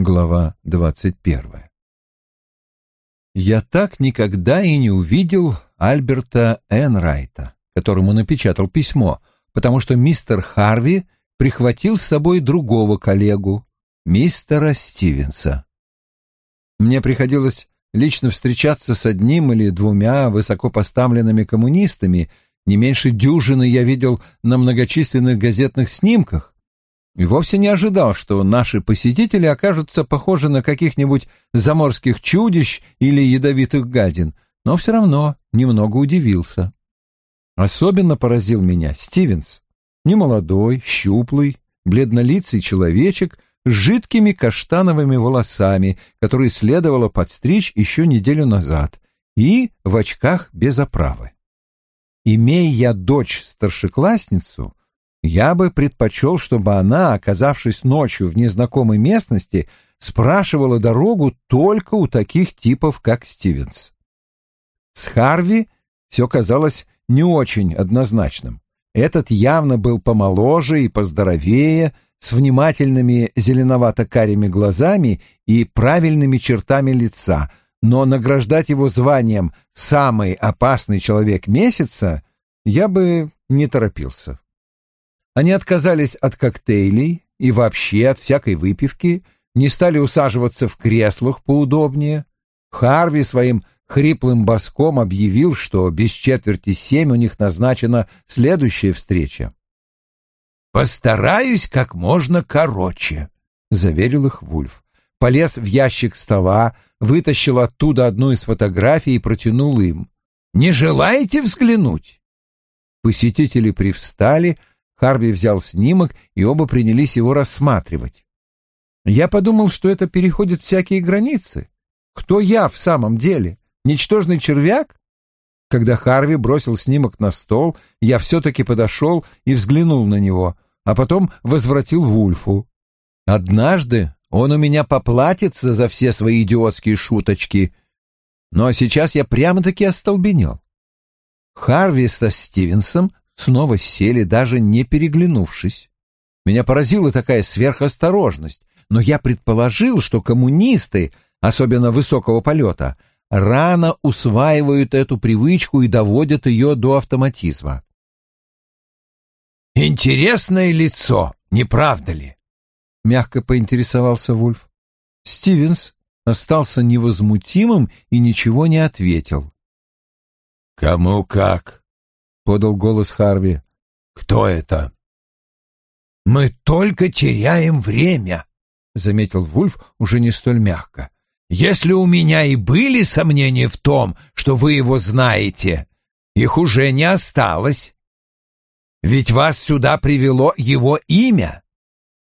Глава двадцать первая. Я так никогда и не увидел Альберта Энрайта, которому напечатал письмо, потому что мистер Харви прихватил с собой другого коллегу, мистера Стивенса. Мне приходилось лично встречаться с одним или двумя высокопоставленными коммунистами, не меньше дюжины я видел на многочисленных газетных снимках, и вовсе не ожидал, что наши посетители окажутся похожи на каких-нибудь заморских чудищ или ядовитых гадин, но все равно немного удивился. Особенно поразил меня Стивенс. Немолодой, щуплый, бледнолицый человечек с жидкими каштановыми волосами, которые следовало подстричь еще неделю назад, и в очках без оправы. Имея я дочь-старшеклассницу, я бы предпочел, чтобы она, оказавшись ночью в незнакомой местности, спрашивала дорогу только у таких типов, как Стивенс. С Харви все казалось не очень однозначным. Этот явно был помоложе и поздоровее, с внимательными зеленовато-карими глазами и правильными чертами лица, но награждать его званием «самый опасный человек месяца» я бы не торопился. Они отказались от коктейлей и вообще от всякой выпивки, не стали усаживаться в креслах поудобнее. Харви своим хриплым боском объявил, что без четверти семь у них назначена следующая встреча. «Постараюсь как можно короче», — заверил их Вульф. Полез в ящик стола, вытащил оттуда одну из фотографий и протянул им. «Не желаете взглянуть?» Посетители привстали, Харви взял снимок, и оба принялись его рассматривать. Я подумал, что это переходит всякие границы. Кто я в самом деле? Ничтожный червяк? Когда Харви бросил снимок на стол, я все-таки подошел и взглянул на него, а потом возвратил Вульфу. Однажды он у меня поплатится за все свои идиотские шуточки. А сейчас я прямо-таки остолбенел. Харви со Стивенсом снова сели, даже не переглянувшись. Меня поразила такая сверхосторожность, но я предположил, что коммунисты, особенно высокого полета, рано усваивают эту привычку и доводят ее до автоматизма. «Интересное лицо, не правда ли?» — мягко поинтересовался Вульф. Стивенс остался невозмутимым и ничего не ответил. «Кому как?» Подал голос Харви. Кто это? Мы только теряем время, заметил Вульф уже не столь мягко. Если у меня и были сомнения в том, что вы его знаете, их уже не осталось. Ведь вас сюда привело его имя.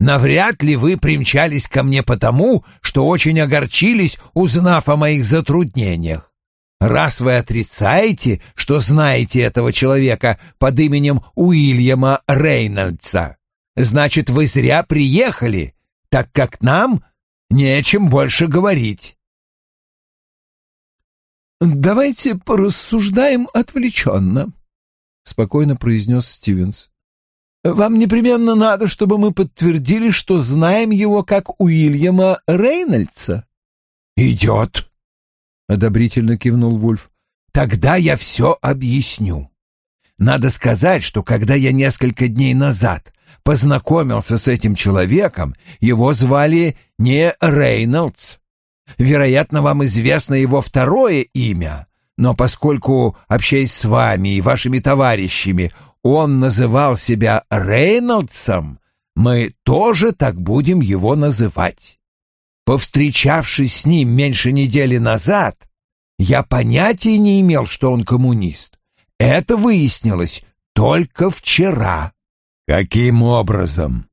Навряд ли вы примчались ко мне потому, что очень огорчились, узнав о моих затруднениях. Раз вы отрицаете, что знаете этого человека под именем Уильяма Рейнольдса, значит, вы зря приехали, так как нам нечем больше говорить. «Давайте порассуждаем отвлеченно», — спокойно произнес Стивенс. «Вам непременно надо, чтобы мы подтвердили, что знаем его как Уильяма Рейнольдса». «Идет», — одобрительно кивнул Вульф. «Тогда я все объясню. Надо сказать, что когда я несколько дней назад познакомился с этим человеком, его звали не Рейнольдс. Вероятно, вам известно его второе имя, но поскольку, общаясь с вами и вашими товарищами, он называл себя Рейнольдсом, мы тоже так будем его называть. Повстречавшись с ним меньше недели назад, я понятия не имел, что он коммунист. Это выяснилось только вчера. Каким образом?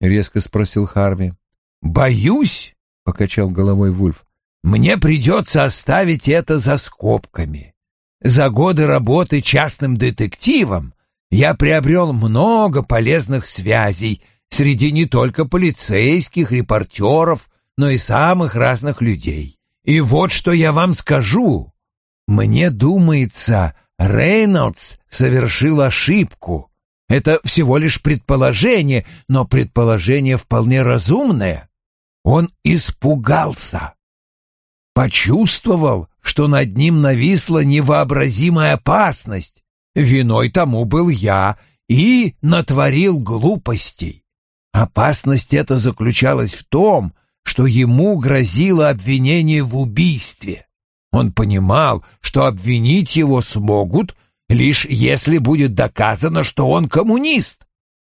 резко спросил Харви. Боюсь, покачал головой Вульф. Мне придется оставить это за скобками. За годы работы частным детективом я приобрел много полезных связей среди не только полицейских, репортеров, но и самых разных людей. И вот что я вам скажу. Мне думается, Рейнольдс совершил ошибку. Это всего лишь предположение, но предположение вполне разумное. Он испугался. Почувствовал, что над ним нависла невообразимая опасность. Виной тому был я и натворил глупостей. Опасность эта заключалась в том, что ему грозило обвинение в убийстве. Он понимал, что обвинить его смогут, лишь если будет доказано, что он коммунист.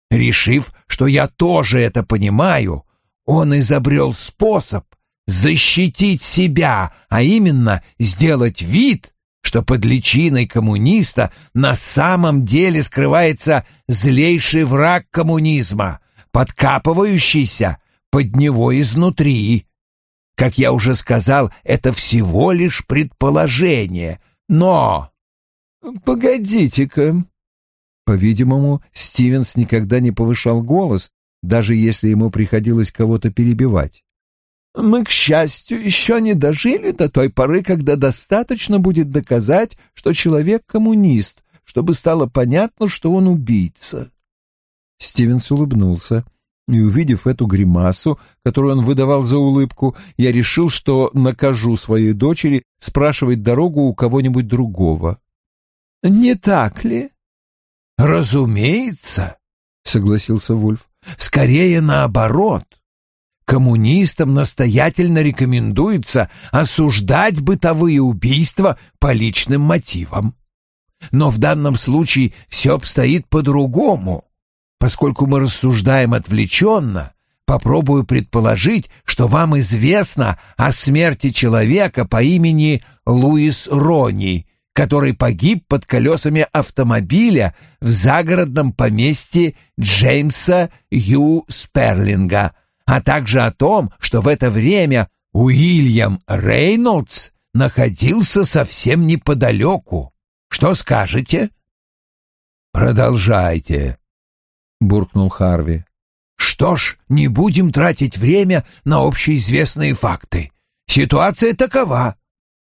Решив, что я тоже это понимаю, он изобрел способ защитить себя, а именно сделать вид, что под личиной коммуниста на самом деле скрывается злейший враг коммунизма, подкапывающийся под него изнутри. Как я уже сказал, это всего лишь предположение, но... Погодите-ка. По-видимому, Стивенс никогда не повышал голос, даже если ему приходилось кого-то перебивать. Мы, к счастью, еще не дожили до той поры, когда достаточно будет доказать, что человек коммунист, чтобы стало понятно, что он убийца. Стивенс улыбнулся, и, увидев эту гримасу, которую он выдавал за улыбку, я решил, что накажу своей дочери спрашивать дорогу у кого-нибудь другого. «Не так ли?» «Разумеется», — согласился Вульф. «Скорее наоборот. Коммунистам настоятельно рекомендуется осуждать бытовые убийства по личным мотивам. Но в данном случае все обстоит по-другому. Поскольку мы рассуждаем отвлеченно, попробую предположить, что вам известно о смерти человека по имени Луис Рони, который погиб под колесами автомобиля в загородном поместье Джеймса Ю. Сперлинга, а также о том, что в это время Уильям Рейнольдс находился совсем неподалеку. Что скажете? Продолжайте, — буркнул Харви. «Что ж, не будем тратить время на общеизвестные факты. Ситуация такова.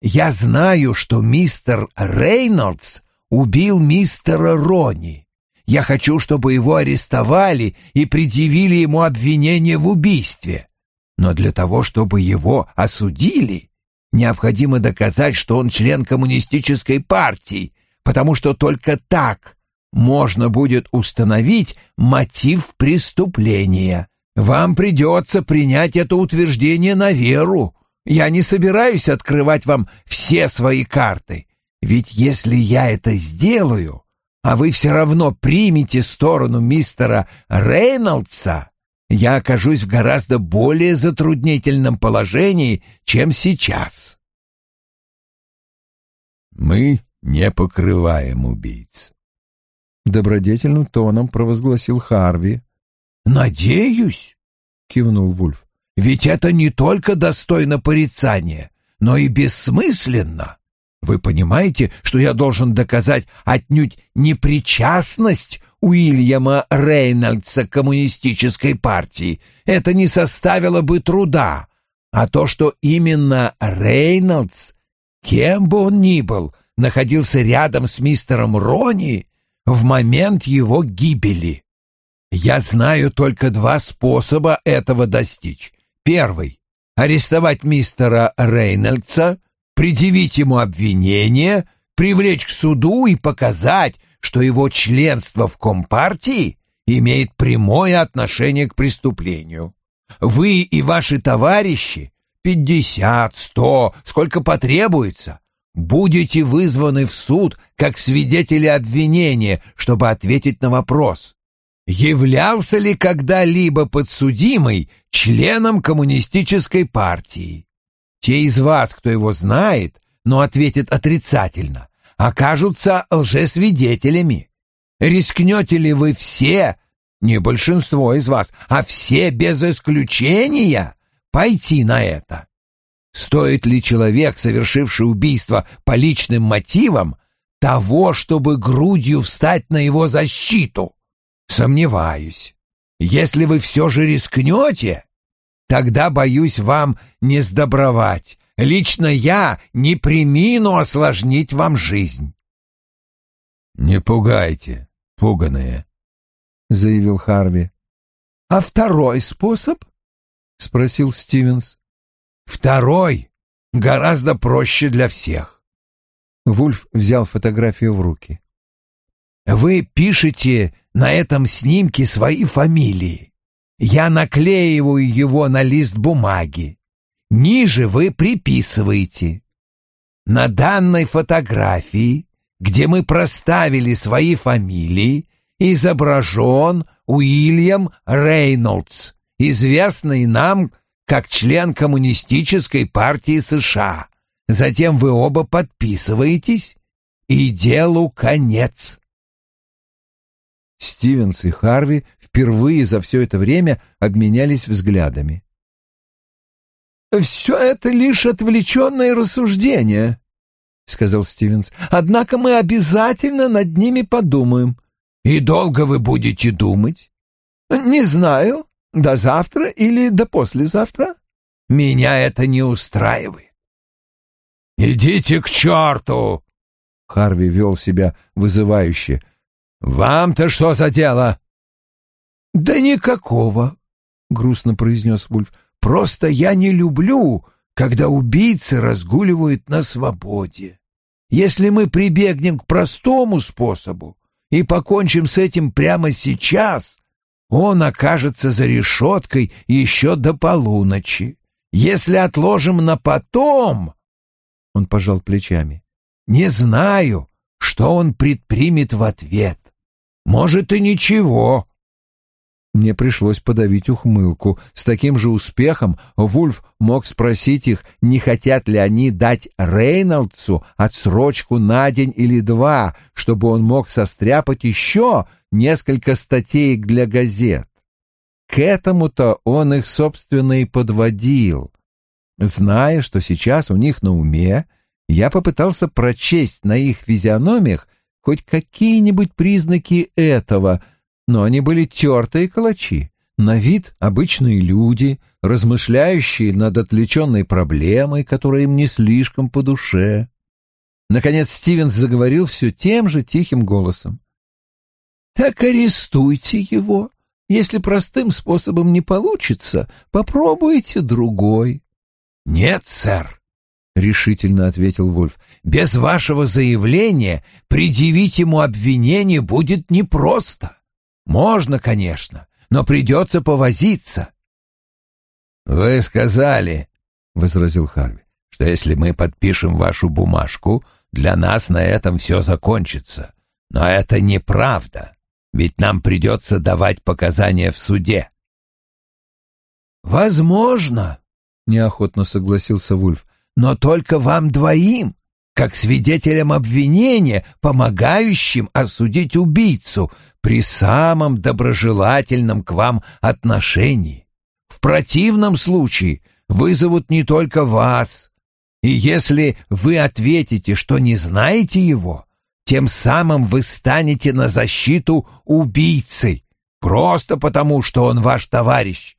Я знаю, что мистер Рейнольдс убил мистера Рони. Я хочу, чтобы его арестовали и предъявили ему обвинение в убийстве. Но для того, чтобы его осудили, необходимо доказать, что он член коммунистической партии, потому что только так можно будет установить мотив преступления. Вам придется принять это утверждение на веру. Я не собираюсь открывать вам все свои карты. Ведь если я это сделаю, а вы все равно примете сторону мистера Рейнольдса, я окажусь в гораздо более затруднительном положении, чем сейчас. Мы не покрываем убийц, — добродетельным тоном провозгласил Харви. «Надеюсь», — кивнул Вульф, — «ведь это не только достойно порицания, но и бессмысленно. Вы понимаете, что я должен доказать отнюдь непричастность Уильяма Рейнольдса к коммунистической партии? Это не составило бы труда. А то, что именно Рейнольдс, кем бы он ни был, находился рядом с мистером Рони, в момент его гибели. Я знаю только два способа этого достичь. Первый — арестовать мистера Рейнольдса, предъявить ему обвинение, привлечь к суду и показать, что его членство в Компартии имеет прямое отношение к преступлению. Вы и ваши товарищи, пятьдесят, сто, сколько потребуется, будете вызваны в суд как свидетели обвинения, чтобы ответить на вопрос, являлся ли когда-либо подсудимый членом коммунистической партии. Те из вас, кто его знает, но ответит отрицательно, окажутся лжесвидетелями. Рискнете ли вы все, не большинство из вас, а все без исключения, пойти на это? Стоит ли человек, совершивший убийство по личным мотивам, того, чтобы грудью встать на его защиту? Сомневаюсь. Если вы все же рискнете, тогда, боюсь, вам не сдобровать. Лично я не примину осложнить вам жизнь. «Не пугайте, пуганые», — заявил Харви. «А второй способ?» — спросил Стивенс. «Второй гораздо проще для всех». Вульф взял фотографию в руки. «Вы пишете на этом снимке свои фамилии. Я наклеиваю его на лист бумаги. Ниже вы приписываете. На данной фотографии, где мы проставили свои фамилии, изображен Уильям Рейнольдс, известный нам как член Коммунистической партии США. Затем вы оба подписываетесь, и делу конец. Стивенс и Харви впервые за все это время обменялись взглядами. «Все это лишь отвлеченное рассуждение», — сказал Стивенс. «Однако мы обязательно над ними подумаем». «И долго вы будете думать?» «Не знаю. До завтра или до послезавтра?» «Меня это не устраивает». «Идите к черту!» Харви вел себя вызывающе. «Вам-то что за дело?» «Да никакого», — грустно произнес Вульф. «Просто я не люблю, когда убийцы разгуливают на свободе. Если мы прибегнем к простому способу и покончим с этим прямо сейчас, он окажется за решеткой еще до полуночи. Если отложим на потом...» Он пожал плечами. «Не знаю, что он предпримет в ответ. Может, и ничего». Мне пришлось подавить ухмылку. С таким же успехом Вульф мог спросить их, не хотят ли они дать Рейнольдсу отсрочку на день или два, чтобы он мог состряпать еще несколько статеек для газет. К этому-то он их, собственно, и подводил. Зная, что сейчас у них на уме, я попытался прочесть на их физиономиях хоть какие-нибудь признаки этого — но они были тертые калачи, на вид обычные люди, размышляющие над отвлеченной проблемой, которая им не слишком по душе. Наконец Стивенс заговорил все тем же тихим голосом. «Так арестуйте его. Если простым способом не получится, попробуйте другой». «Нет, сэр», — решительно ответил Вульф. «Без вашего заявления предъявить ему обвинение будет непросто. Можно, конечно, но придется повозиться. Вы сказали, — возразил Харви, — что если мы подпишем вашу бумажку, для нас на этом все закончится. Но это неправда, ведь нам придется давать показания в суде. «Возможно», — неохотно согласился Вульф, — «но только вам двоим, как свидетелям обвинения, помогающим осудить убийцу, при самом доброжелательном к вам отношении. В противном случае вызовут не только вас, и если вы ответите, что не знаете его, тем самым вы станете на защиту убийцы, просто потому, что он ваш товарищ.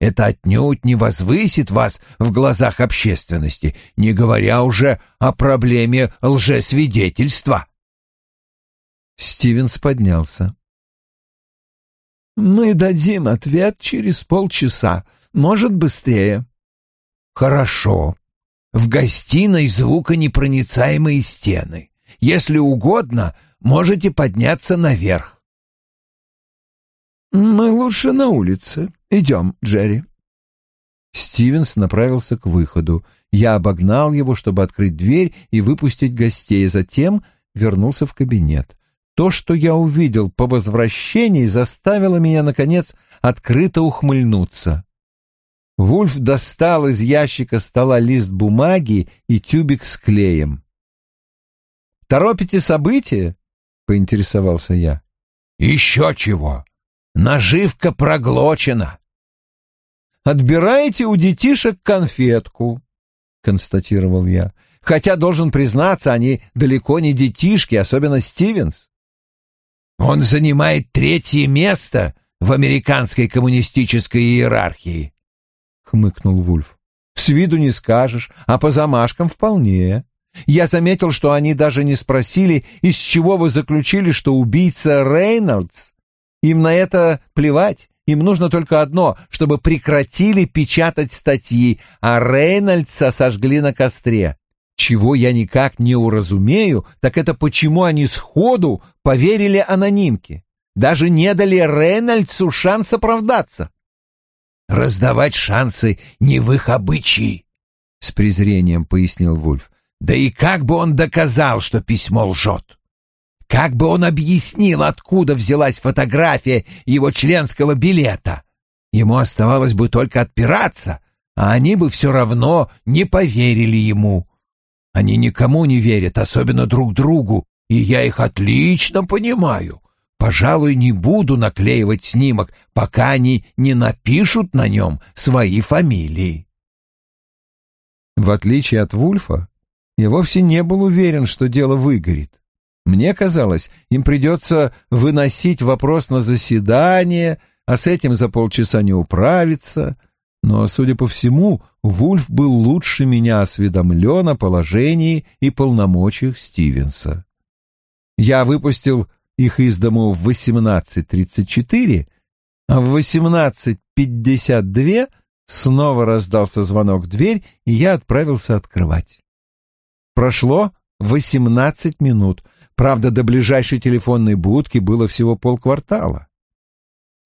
Это отнюдь не возвысит вас в глазах общественности, не говоря уже о проблеме лжесвидетельства. Стивенс поднялся. Мы дадим ответ через полчаса, может, быстрее. Хорошо. В гостиной звуконепроницаемые стены. Если угодно, можете подняться наверх. Мы лучше на улице. Идем, Джерри. Стивенс направился к выходу. Я обогнал его, чтобы открыть дверь и выпустить гостей, затем вернулся в кабинет. То, что я увидел по возвращении, заставило меня, наконец, открыто ухмыльнуться. Вульф достал из ящика стола лист бумаги и тюбик с клеем. «Торопите события?» — поинтересовался я. «Еще чего! Наживка проглочена!» «Отбираете у детишек конфетку», — констатировал я. «Хотя, должен признаться, они далеко не детишки, особенно Стивенс». Он занимает третье место в американской коммунистической иерархии, — хмыкнул Вульф. С виду не скажешь, а по замашкам вполне. Я заметил, что они даже не спросили, из чего вы заключили, что убийца Рейнольдс. Им на это плевать, Им нужно только одно, чтобы прекратили печатать статьи, а Рейнольдса сожгли на костре. Чего я никак не уразумею, так это почему они сходу поверили анонимке. Даже не дали Рейнольдсу шанс оправдаться. «Раздавать шансы не в их обычаи», — с презрением пояснил Вульф. «Да и как бы он доказал, что письмо лжет? Как бы он объяснил, откуда взялась фотография его членского билета? Ему оставалось бы только отпираться, а они бы все равно не поверили ему. Они никому не верят, особенно друг другу, и я их отлично понимаю. Пожалуй, не буду наклеивать снимок, пока они не напишут на нем свои фамилии. В отличие от Вульфа, я вовсе не был уверен, что дело выгорит. Мне казалось, им придется выносить вопрос на заседание, а с этим за полчаса не управиться. Но, судя по всему, Вульф был лучше меня осведомлен о положении и полномочиях Стивенса. Я выпустил их из дому в 18.34, а в 18.52 снова раздался звонок в дверь, и я отправился открывать. Прошло 18 минут, Правда, до ближайшей телефонной будки было всего полквартала.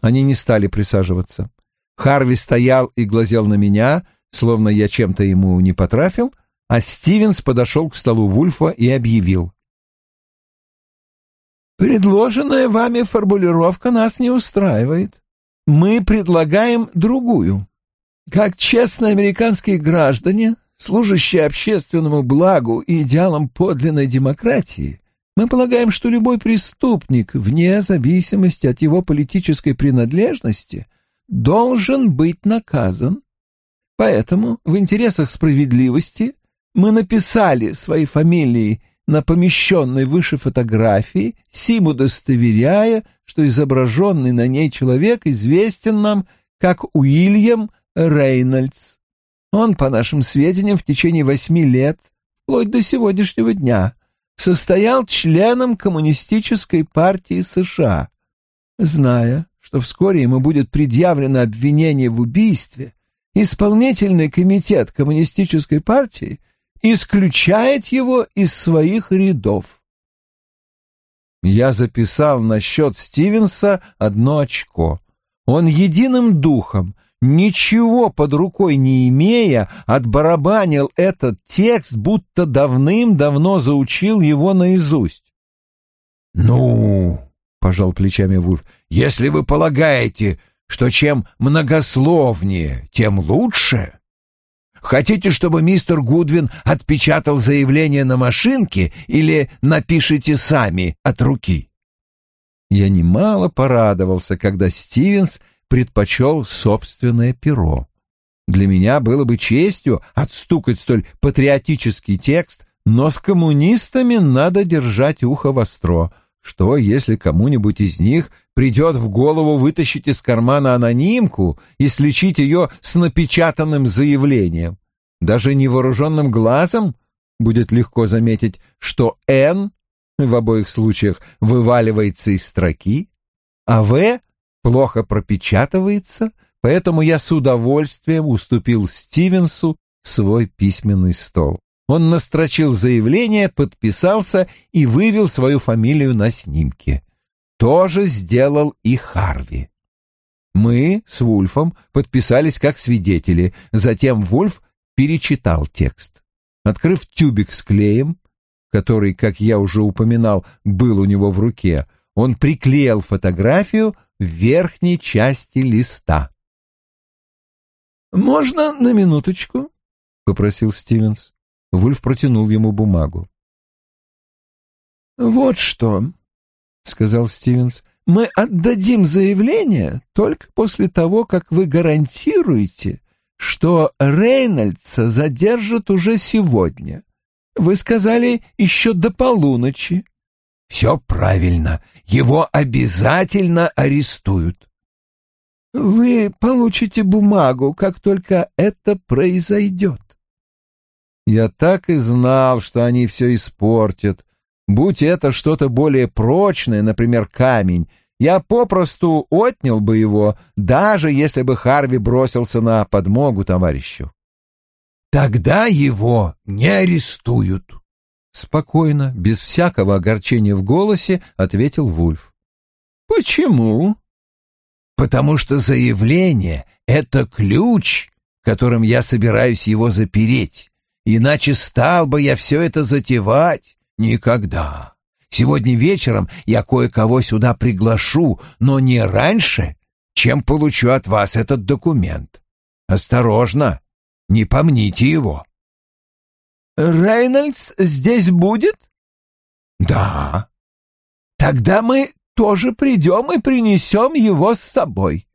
Они не стали присаживаться. Харви стоял и глазел на меня, словно я чем-то ему не потрафил, а Стивенс подошел к столу Вульфа и объявил. «Предложенная вами формулировка нас не устраивает. Мы предлагаем другую. Как честные американские граждане, служащие общественному благу и идеалам подлинной демократии, мы полагаем, что любой преступник, вне зависимости от его политической принадлежности, должен быть наказан. Поэтому в интересах справедливости мы написали свои фамилии на помещенной выше фотографии, сим удостоверяя, что изображенный на ней человек известен нам как Уильям Рейнольдс. Он, по нашим сведениям, в течение восьми лет, вплоть до сегодняшнего дня, состоял членом Коммунистической партии США. Зная, что вскоре ему будет предъявлено обвинение в убийстве, исполнительный комитет Коммунистической партии исключает его из своих рядов. Я записал на счет Стивенса одно очко. Он единым духом ничего под рукой не имея, отбарабанил этот текст, будто давным-давно заучил его наизусть. «Ну, — пожал плечами Вульф, — если вы полагаете, что чем многословнее, тем лучше. Хотите, чтобы мистер Гудвин отпечатал заявление на машинке или напишите сами от руки?» Я немало порадовался, когда Стивенс предпочел собственное перо. Для меня было бы честью отстукать столь патриотический текст, но с коммунистами надо держать ухо востро. Что, если кому-нибудь из них придет в голову вытащить из кармана анонимку и сличить ее с напечатанным заявлением? Даже невооруженным глазом будет легко заметить, что «Н» в обоих случаях вываливается из строки, а «В» плохо пропечатывается, поэтому я с удовольствием уступил Стивенсу свой письменный стол. Он настрочил заявление, подписался и вывел свою фамилию на снимке. То же сделал и Харви. Мы с Вульфом подписались как свидетели, затем Вульф перечитал текст. Открыв тюбик с клеем, который, как я уже упоминал, был у него в руке, он приклеил фотографию в верхней части листа. «Можно на минуточку?» — попросил Стивенс. Вульф протянул ему бумагу. «Вот что», — сказал Стивенс, — «мы отдадим заявление только после того, как вы гарантируете, что Рейнольдса задержат уже сегодня. Вы сказали еще до полуночи. Все правильно. Его обязательно арестуют. Вы получите бумагу, как только это произойдет. Я так и знал, что они все испортят. Будь это что-то более прочное, например, камень, я попросту отнял бы его, даже если бы Харви бросился на подмогу товарищу. Тогда его не арестуют. Спокойно, без всякого огорчения в голосе, ответил Вульф. Почему? Потому что заявление — это ключ, которым я собираюсь его запереть. Иначе стал бы я все это затевать никогда. Сегодня вечером я кое-кого сюда приглашу, но не раньше, чем получу от вас этот документ. Осторожно, не помните его. Рейнольдс здесь будет? Да. Тогда мы тоже придем и принесем его с собой.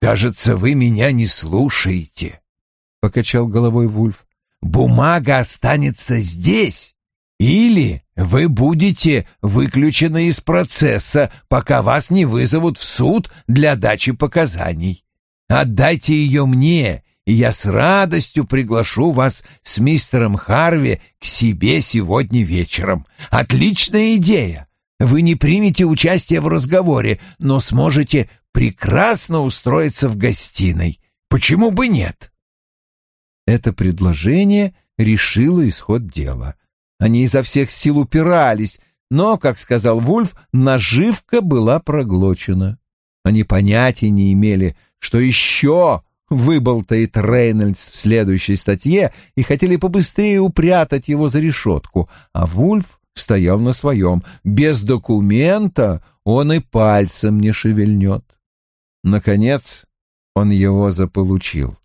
Кажется, вы меня не слушаете, — покачал головой Вульф. Бумага останется здесь, или вы будете выключены из процесса, пока вас не вызовут в суд для дачи показаний. Отдайте ее мне, и я с радостью приглашу вас с мистером Харви к себе сегодня вечером. Отличная идея. Вы не примете участие в разговоре, но сможете прекрасно устроиться в гостиной. Почему бы нет? Это предложение решило исход дела. Они изо всех сил упирались, но, как сказал Вульф, наживка была проглочена. Они понятия не имели, что еще выболтает Рейнольдс в следующей статье и хотели побыстрее упрятать его за решетку, а Вульф стоял на своем. Без документа он и пальцем не шевельнет. Наконец он его заполучил.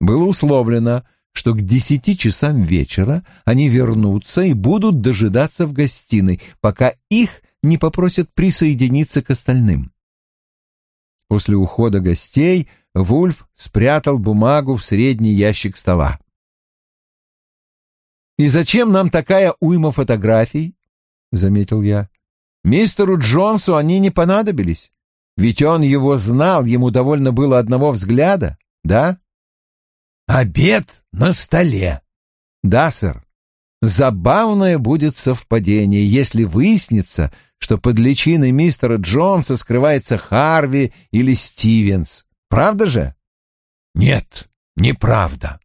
Было условлено, что к десяти часам вечера они вернутся и будут дожидаться в гостиной, пока их не попросят присоединиться к остальным. После ухода гостей Вульф спрятал бумагу в средний ящик стола. «И зачем нам такая уйма фотографий?» — заметил я. «Мистеру Джонсу они не понадобились, ведь он его знал, ему довольно было одного взгляда, да?» «Обед на столе!» «Да, сэр. Забавное будет совпадение, если выяснится, что под личиной мистера Джонса скрывается Харви или Стивенс. Правда же? Нет, неправда.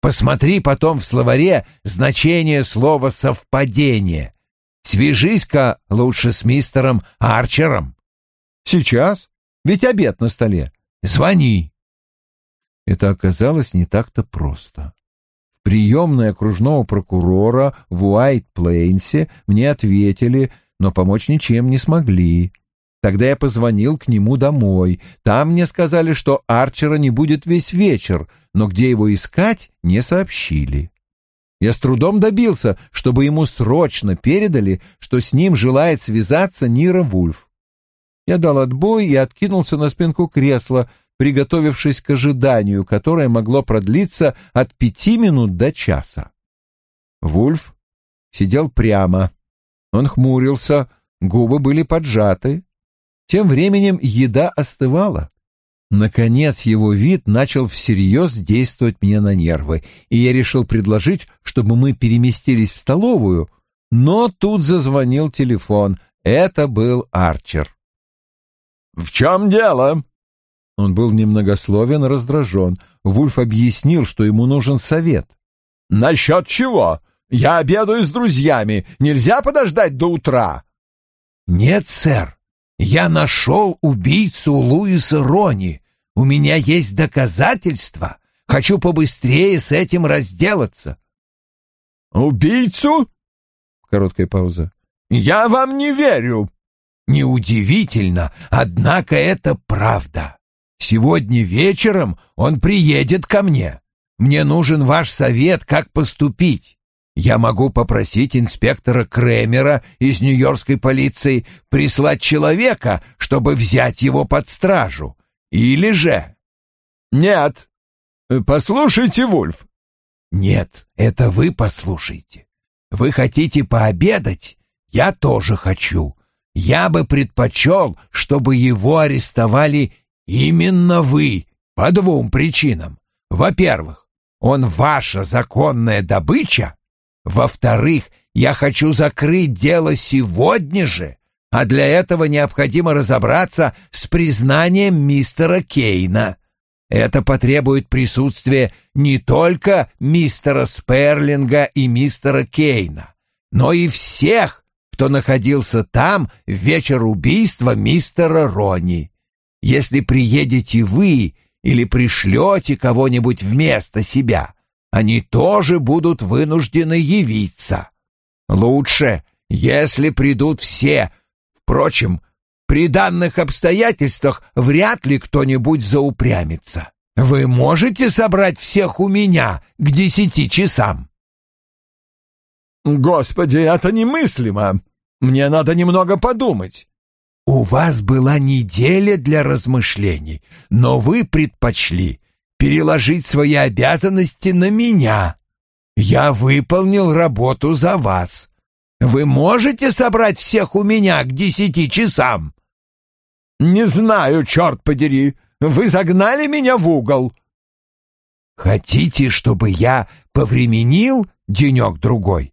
Посмотри потом в словаре значение слова «совпадение». Свяжись-ка лучше с мистером Арчером. Сейчас? Ведь обед на столе. Звони. Это оказалось не так-то просто. В приемной окружного прокурора в Уайт-Плейнсе мне ответили, но помочь ничем не смогли. Тогда я позвонил к нему домой. Там мне сказали, что Арчера не будет весь вечер, но где его искать, не сообщили. Я с трудом добился, чтобы ему срочно передали, что с ним желает связаться Нира Вульф. Я дал отбой и откинулся на спинку кресла, приготовившись к ожиданию, которое могло продлиться от пяти минут до часа. Вульф сидел прямо. Он хмурился, губы были поджаты. Тем временем еда остывала. Наконец его вид начал всерьез действовать мне на нервы, и я решил предложить, чтобы мы переместились в столовую, но тут зазвонил телефон. Это был Арчер. «В чем дело?» Он был немногословен и раздражен. Вульф объяснил, что ему нужен совет. «Насчет чего? Я обедаю с друзьями. Нельзя подождать до утра?» «Нет, сэр. Я нашел убийцу Луиса Рони. У меня есть доказательства. Хочу побыстрее с этим разделаться. Убийцу? Короткая пауза. Я вам не верю. Неудивительно, однако это правда. Сегодня вечером он приедет ко мне. Мне нужен ваш совет, как поступить. Я могу попросить инспектора Кремера из Нью-Йоркской полиции прислать человека, чтобы взять его под стражу. Или же... Нет. Послушайте, Вульф. Нет, это вы послушайте. Вы хотите пообедать? Я тоже хочу. Я бы предпочел, чтобы его арестовали именно вы по двум причинам. Во-первых, он ваша законная добыча, во-вторых, я хочу закрыть дело сегодня же, а для этого необходимо разобраться с признанием мистера Кейна. Это потребует присутствия не только мистера Сперлинга и мистера Кейна, но и всех, кто находился там в вечер убийства мистера Рони. Если приедете вы или пришлете кого-нибудь вместо себя, они тоже будут вынуждены явиться. Лучше, если придут все. Впрочем, при данных обстоятельствах вряд ли кто-нибудь заупрямится. Вы можете собрать всех у меня к десяти часам?» «Господи, это немыслимо! Мне надо немного подумать. У вас была неделя для размышлений, но вы предпочли переложить свои обязанности на меня. Я выполнил работу за вас. Вы можете собрать всех у меня к десяти часам? Не знаю, черт подери. Вы загнали меня в угол. Хотите, чтобы я повременил денек-другой?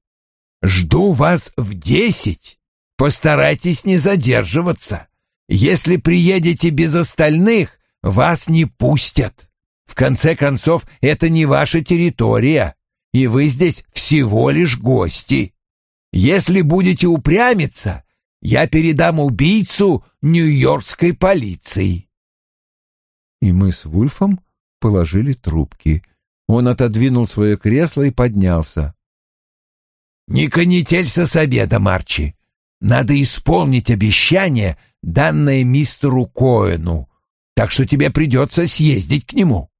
Жду вас в десять. Постарайтесь не задерживаться. Если приедете без остальных, вас не пустят. В конце концов, это не ваша территория, и вы здесь всего лишь гости. Если будете упрямиться, я передам убийцу нью-йоркской полиции. И мы с Вульфом положили трубки. Он отодвинул свое кресло и поднялся. «Не конетелься с обеда, Марчи. Надо исполнить обещание, данное мистеру Коэну, так что тебе придется съездить к нему.